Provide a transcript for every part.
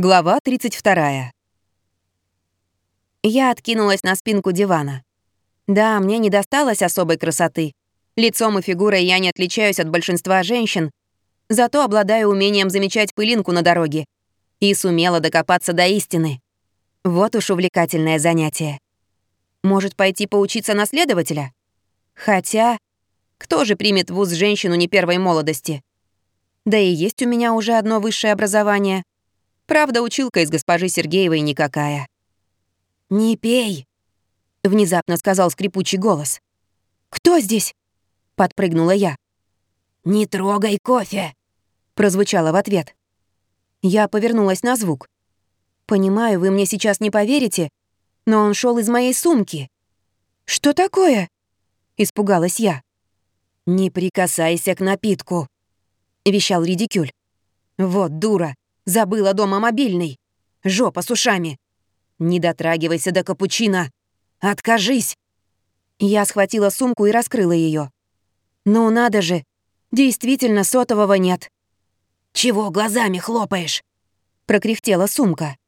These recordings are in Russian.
Глава 32. Я откинулась на спинку дивана. Да, мне не досталось особой красоты. Лицом и фигурой я не отличаюсь от большинства женщин, зато обладаю умением замечать пылинку на дороге и сумела докопаться до истины. Вот уж увлекательное занятие. Может, пойти поучиться на следователя? Хотя, кто же примет в вуз женщину не первой молодости? Да и есть у меня уже одно высшее образование — Правда, училка из госпожи Сергеевой никакая. «Не пей!» — внезапно сказал скрипучий голос. «Кто здесь?» — подпрыгнула я. «Не трогай кофе!» — прозвучало в ответ. Я повернулась на звук. «Понимаю, вы мне сейчас не поверите, но он шел из моей сумки». «Что такое?» — испугалась я. «Не прикасайся к напитку», — вещал Редикюль. «Вот дура, Забыла дома мобильный. Жопа с ушами. Не дотрагивайся до капучино. Откажись. Я схватила сумку и раскрыла ее. Ну надо же, действительно сотового нет. Чего глазами хлопаешь? Прокряхтела сумка.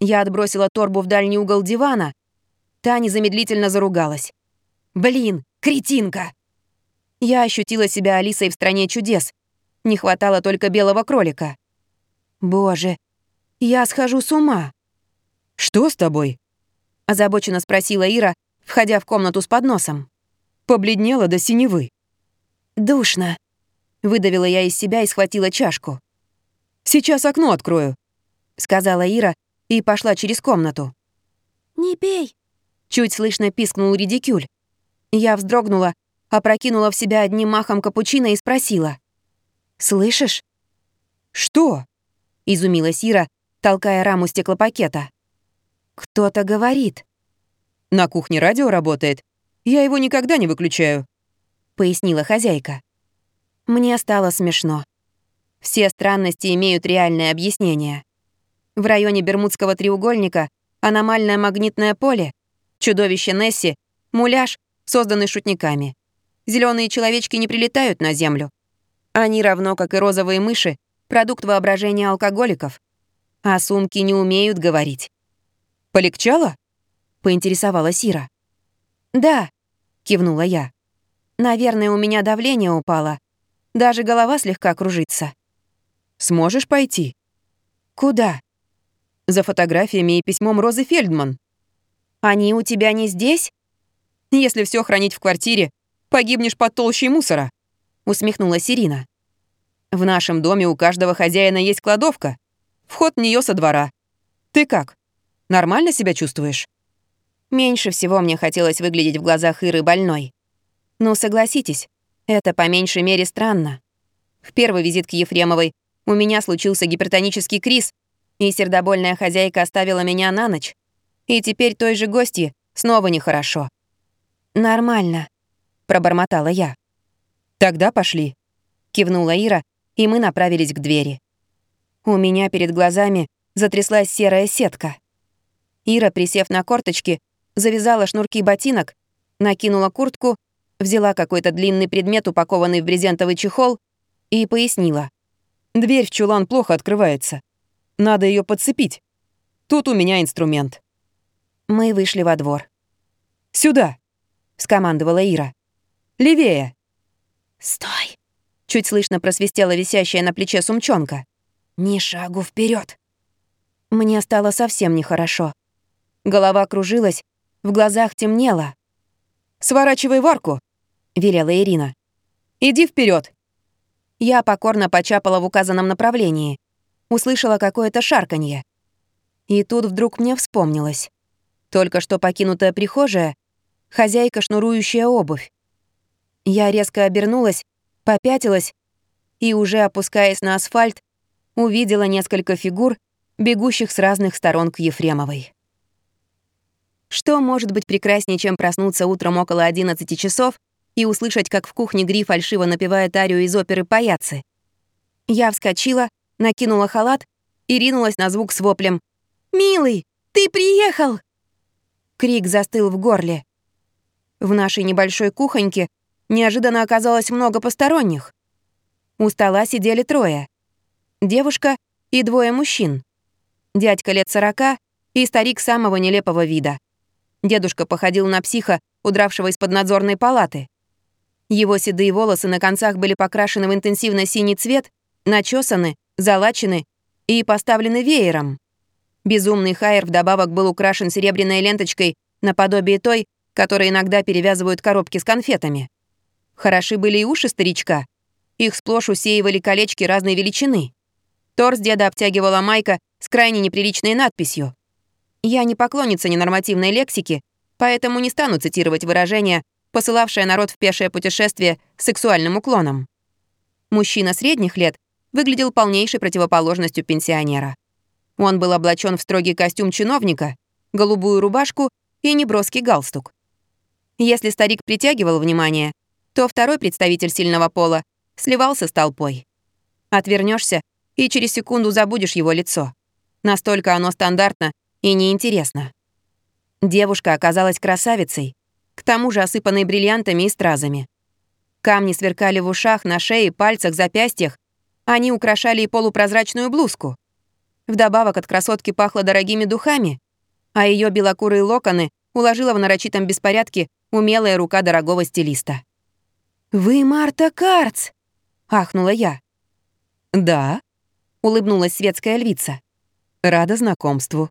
Я отбросила торбу в дальний угол дивана. Та незамедлительно заругалась. «Блин, кретинка!» Я ощутила себя Алисой в «Стране чудес». Не хватало только белого кролика. Боже, я схожу с ума. Что с тобой? Озабоченно спросила Ира, входя в комнату с подносом. Побледнела до синевы. Душно. Выдавила я из себя и схватила чашку. «Сейчас окно открою», — сказала Ира и пошла через комнату. «Не пей», — чуть слышно пискнул редикюль. Я вздрогнула, опрокинула в себя одним махом капучино и спросила. «Слышишь?» «Что?» — изумилась Ира, толкая раму стеклопакета. «Кто-то говорит». «На кухне радио работает. Я его никогда не выключаю», — пояснила хозяйка. Мне стало смешно. Все странности имеют реальное объяснение. В районе Бермудского треугольника аномальное магнитное поле, чудовище Несси, муляж, созданный шутниками. Зеленые человечки не прилетают на Землю. Они, равно как и розовые мыши, продукт воображения алкоголиков. А сумки не умеют говорить. «Полегчало?» — поинтересовалась Ира. «Да», — кивнула я. «Наверное, у меня давление упало. Даже голова слегка кружится». «Сможешь пойти?» «Куда?» «За фотографиями и письмом Розы Фельдман». «Они у тебя не здесь?» «Если все хранить в квартире, погибнешь под толщей мусора», — усмехнулась Ирина. В нашем доме у каждого хозяина есть кладовка. Вход в нее со двора. Ты как? Нормально себя чувствуешь? Меньше всего мне хотелось выглядеть в глазах Иры больной. Ну, согласитесь, это по меньшей мере странно. В первый визит к Ефремовой у меня случился гипертонический криз, и сердобольная хозяйка оставила меня на ночь. И теперь той же гости снова нехорошо. «Нормально», — пробормотала я. «Тогда пошли», — кивнула Ира и мы направились к двери. У меня перед глазами затряслась серая сетка. Ира, присев на корточки, завязала шнурки ботинок, накинула куртку, взяла какой-то длинный предмет, упакованный в брезентовый чехол, и пояснила. «Дверь в чулан плохо открывается. Надо ее подцепить. Тут у меня инструмент». Мы вышли во двор. «Сюда!» — скомандовала Ира. «Левее!» «Стой!» Чуть слышно просвистела висящая на плече сумчонка. «Ни шагу вперед. Мне стало совсем нехорошо. Голова кружилась, в глазах темнело. «Сворачивай в арку», — велела Ирина. «Иди вперед. Я покорно почапала в указанном направлении. Услышала какое-то шарканье. И тут вдруг мне вспомнилось. Только что покинутая прихожая, хозяйка, шнурующая обувь. Я резко обернулась попятилась и, уже опускаясь на асфальт, увидела несколько фигур, бегущих с разных сторон к Ефремовой. Что может быть прекраснее, чем проснуться утром около 11 часов и услышать, как в кухне Гри фальшиво напевает арию из оперы «Паяцы»? Я вскочила, накинула халат и ринулась на звук с воплем «Милый, ты приехал!» Крик застыл в горле. В нашей небольшой кухоньке неожиданно оказалось много посторонних. У стола сидели трое. Девушка и двое мужчин. Дядька лет сорока и старик самого нелепого вида. Дедушка походил на психа, удравшего из-под надзорной палаты. Его седые волосы на концах были покрашены в интенсивно-синий цвет, начесаны, залачены и поставлены веером. Безумный хайер вдобавок был украшен серебряной ленточкой наподобие той, которой иногда перевязывают коробки с конфетами. Хороши были и уши старичка. Их сплошь усеивали колечки разной величины. Торс деда обтягивала майка с крайне неприличной надписью. Я не поклонница ненормативной лексики, поэтому не стану цитировать выражение, посылавшее народ в пешее путешествие с сексуальным уклоном. Мужчина средних лет выглядел полнейшей противоположностью пенсионера. Он был облачен в строгий костюм чиновника, голубую рубашку и неброский галстук. Если старик притягивал внимание, то второй представитель сильного пола сливался с толпой. Отвернешься и через секунду забудешь его лицо. Настолько оно стандартно и неинтересно. Девушка оказалась красавицей, к тому же осыпанной бриллиантами и стразами. Камни сверкали в ушах, на шее, пальцах, запястьях. Они украшали и полупрозрачную блузку. Вдобавок от красотки пахло дорогими духами, а ее белокурые локоны уложила в нарочитом беспорядке умелая рука дорогого стилиста. «Вы Марта Карц!» — ахнула я. «Да», — улыбнулась светская львица. «Рада знакомству».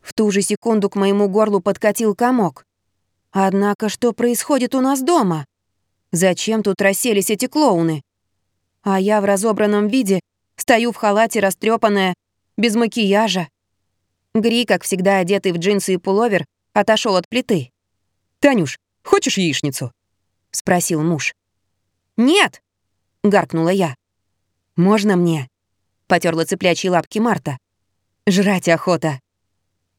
В ту же секунду к моему горлу подкатил комок. Однако что происходит у нас дома? Зачем тут расселись эти клоуны? А я в разобранном виде стою в халате растрепанная, без макияжа. Гри, как всегда одетый в джинсы и пуловер, отошел от плиты. «Танюш, хочешь яичницу?» — спросил муж. «Нет!» — гаркнула я. «Можно мне?» — потерла цыплячьи лапки Марта. «Жрать охота».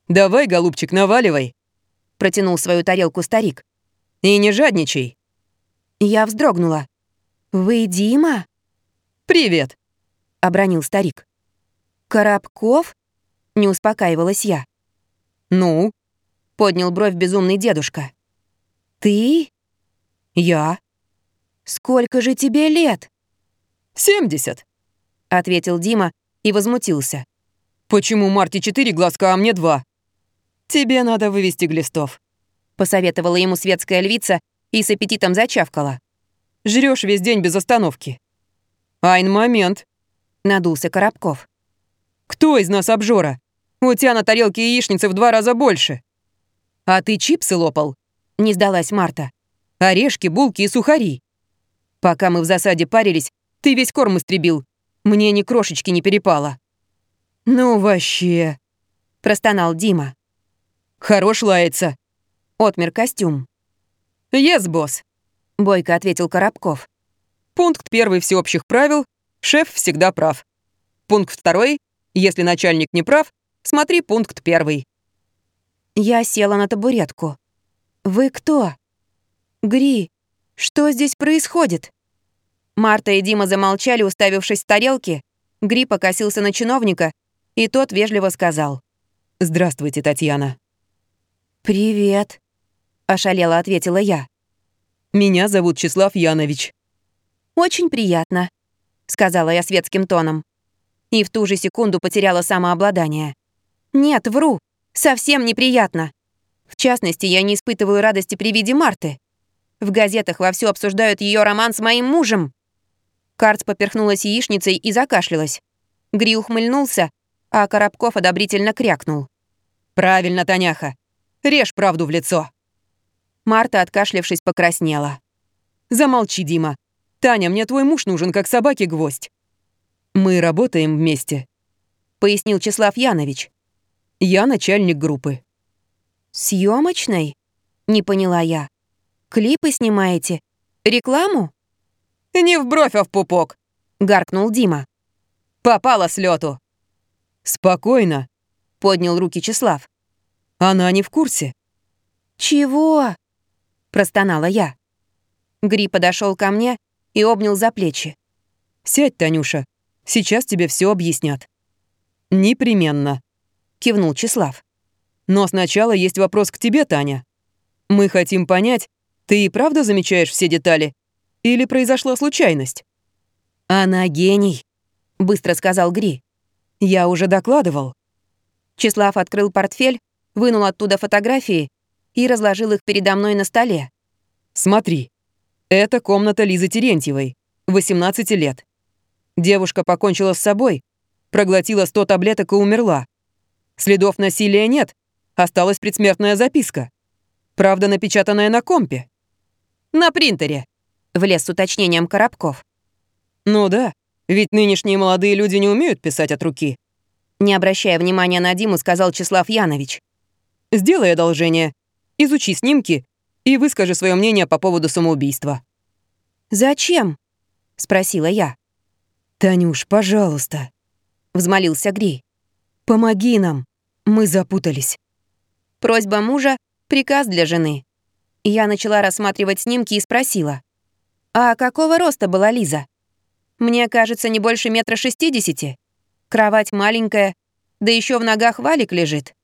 «Давай, голубчик, наваливай!» — протянул свою тарелку старик. «И не жадничай!» Я вздрогнула. «Вы Дима?» «Привет!» — обронил старик. «Коробков?» — не успокаивалась я. «Ну?» — поднял бровь безумный дедушка. «Ты?» «Я». «Сколько же тебе лет?» «Семьдесят», — ответил Дима и возмутился. «Почему Марте четыре глазка, а мне два?» «Тебе надо вывести глистов», — посоветовала ему светская львица и с аппетитом зачавкала. Жрешь весь день без остановки». «Айн, момент», — надулся Коробков. Кто из нас обжора? У тебя на тарелке яичницы в два раза больше. А ты чипсы лопал? Не сдалась Марта. Орешки, булки и сухари. Пока мы в засаде парились, ты весь корм истребил. Мне ни крошечки не перепало. Ну вообще, простонал Дима. Хорош лается. Отмер костюм. Yes, босс. Бойко ответил Коробков. Пункт первый всеобщих правил. Шеф всегда прав. Пункт второй. Если начальник не прав, смотри пункт первый. Я села на табуретку. Вы кто? Гри, что здесь происходит? Марта и Дима замолчали, уставившись в тарелки. Гри покосился на чиновника, и тот вежливо сказал. «Здравствуйте, Татьяна». «Привет», — ошалела ответила я. «Меня зовут Числав Янович». «Очень приятно», — сказала я светским тоном и в ту же секунду потеряла самообладание. Нет, вру. Совсем неприятно. В частности, я не испытываю радости при виде Марты. В газетах вовсю обсуждают ее роман с моим мужем. Карц поперхнулась яичницей и закашлялась. Гри ухмыльнулся, а Коробков одобрительно крякнул. «Правильно, Таняха. Режь правду в лицо». Марта, откашлявшись, покраснела. «Замолчи, Дима. Таня, мне твой муж нужен, как собаке гвоздь. «Мы работаем вместе», — пояснил Числав Янович. «Я начальник группы». Съемочной? Не поняла я. «Клипы снимаете? Рекламу?» «Не в бровь, а в пупок», — гаркнул Дима. «Попала с лету. «Спокойно», — поднял руки Числав. «Она не в курсе». «Чего?» — простонала я. Гри подошел ко мне и обнял за плечи. «Сядь, Танюша, Сейчас тебе все объяснят». «Непременно», — кивнул Числав. «Но сначала есть вопрос к тебе, Таня. Мы хотим понять, ты и правда замечаешь все детали? Или произошла случайность?» «Она гений», — быстро сказал Гри. «Я уже докладывал». Числав открыл портфель, вынул оттуда фотографии и разложил их передо мной на столе. «Смотри, это комната Лизы Терентьевой, 18 лет. Девушка покончила с собой, проглотила 100 таблеток и умерла. Следов насилия нет, осталась предсмертная записка. Правда, напечатанная на компе. На принтере», — влез с уточнением Коробков. «Ну да, ведь нынешние молодые люди не умеют писать от руки». Не обращая внимания на Диму, сказал Числав Янович. «Сделай одолжение. Изучи снимки и выскажи свое мнение по поводу самоубийства». «Зачем?» — спросила я. «Танюш, пожалуйста», — взмолился Гри. «Помоги нам. Мы запутались». Просьба мужа — приказ для жены. Я начала рассматривать снимки и спросила. «А какого роста была Лиза?» «Мне кажется, не больше метра шестидесяти. Кровать маленькая, да еще в ногах валик лежит».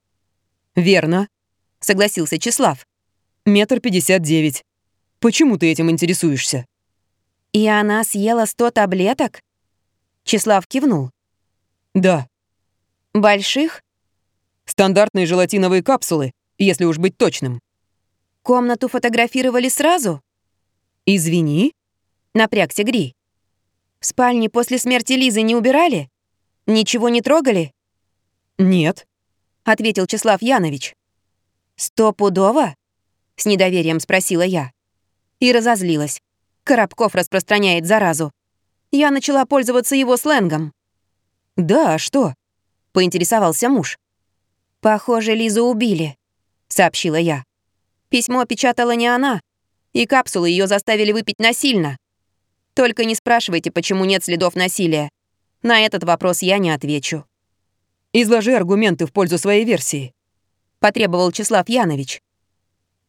«Верно», — согласился Числав. «Метр пятьдесят девять. Почему ты этим интересуешься?» «И она съела сто таблеток?» Числав кивнул. «Да». «Больших?» «Стандартные желатиновые капсулы, если уж быть точным». «Комнату фотографировали сразу?» «Извини?» — напрягся Гри. «В спальне после смерти Лизы не убирали? Ничего не трогали?» «Нет», — ответил Числав Янович. «Стопудово?» — с недоверием спросила я. И разозлилась. Коробков распространяет заразу. Я начала пользоваться его сленгом. «Да, а что?» — поинтересовался муж. «Похоже, Лизу убили», — сообщила я. Письмо печатала не она, и капсулы ее заставили выпить насильно. Только не спрашивайте, почему нет следов насилия. На этот вопрос я не отвечу. «Изложи аргументы в пользу своей версии», — потребовал Числав Янович.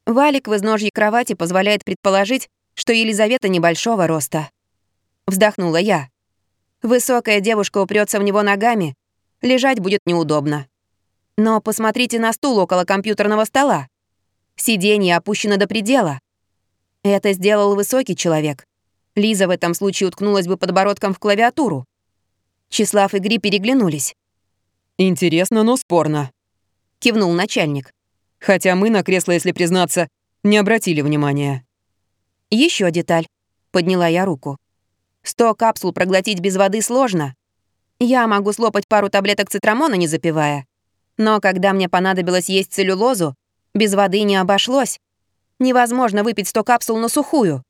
Валик в изножье кровати позволяет предположить, что Елизавета небольшого роста. Вздохнула я. Высокая девушка упрется в него ногами, лежать будет неудобно. Но посмотрите на стул около компьютерного стола. Сиденье опущено до предела. Это сделал высокий человек. Лиза в этом случае уткнулась бы подбородком в клавиатуру. Числав и Гри переглянулись. «Интересно, но спорно», — кивнул начальник. «Хотя мы на кресло, если признаться, не обратили внимания». Еще деталь», — подняла я руку. «Сто капсул проглотить без воды сложно. Я могу слопать пару таблеток цитрамона, не запивая. Но когда мне понадобилось есть целлюлозу, без воды не обошлось. Невозможно выпить сто капсул на сухую».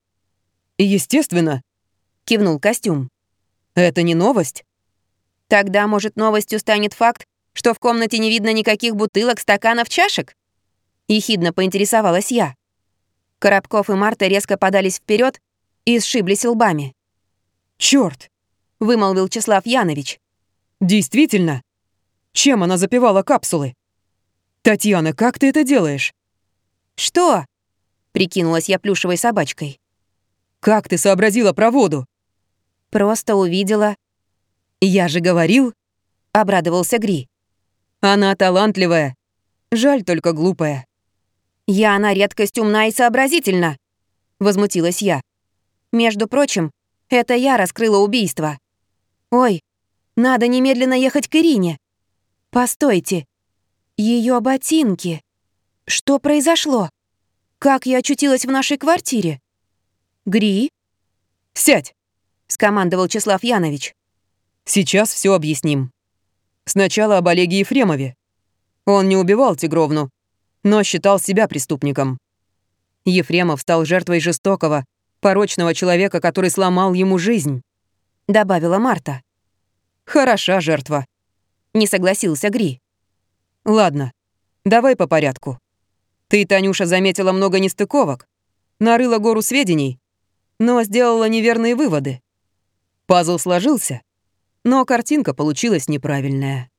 «Естественно», — кивнул костюм. «Это не новость?» Тогда, может, новостью станет факт, что в комнате не видно никаких бутылок, стаканов, чашек? Ехидно поинтересовалась я. Коробков и Марта резко подались вперед и сшиблись лбами. Черт! вымолвил Числав Янович. «Действительно? Чем она запивала капсулы? Татьяна, как ты это делаешь?» «Что?» — прикинулась я плюшевой собачкой. «Как ты сообразила про воду?» «Просто увидела. «Я же говорил», — обрадовался Гри. «Она талантливая. Жаль только глупая». «Я на редкость умна и сообразительна», — возмутилась я. «Между прочим, это я раскрыла убийство. Ой, надо немедленно ехать к Ирине. Постойте. Ее ботинки. Что произошло? Как я очутилась в нашей квартире? Гри?» «Сядь», — скомандовал Числав Янович. Сейчас все объясним. Сначала об Олеге Ефремове. Он не убивал Тигровну, но считал себя преступником. Ефремов стал жертвой жестокого, порочного человека, который сломал ему жизнь», — добавила Марта. «Хороша жертва», — не согласился Гри. «Ладно, давай по порядку. Ты, Танюша, заметила много нестыковок, нарыла гору сведений, но сделала неверные выводы. Пазл сложился, но картинка получилась неправильная.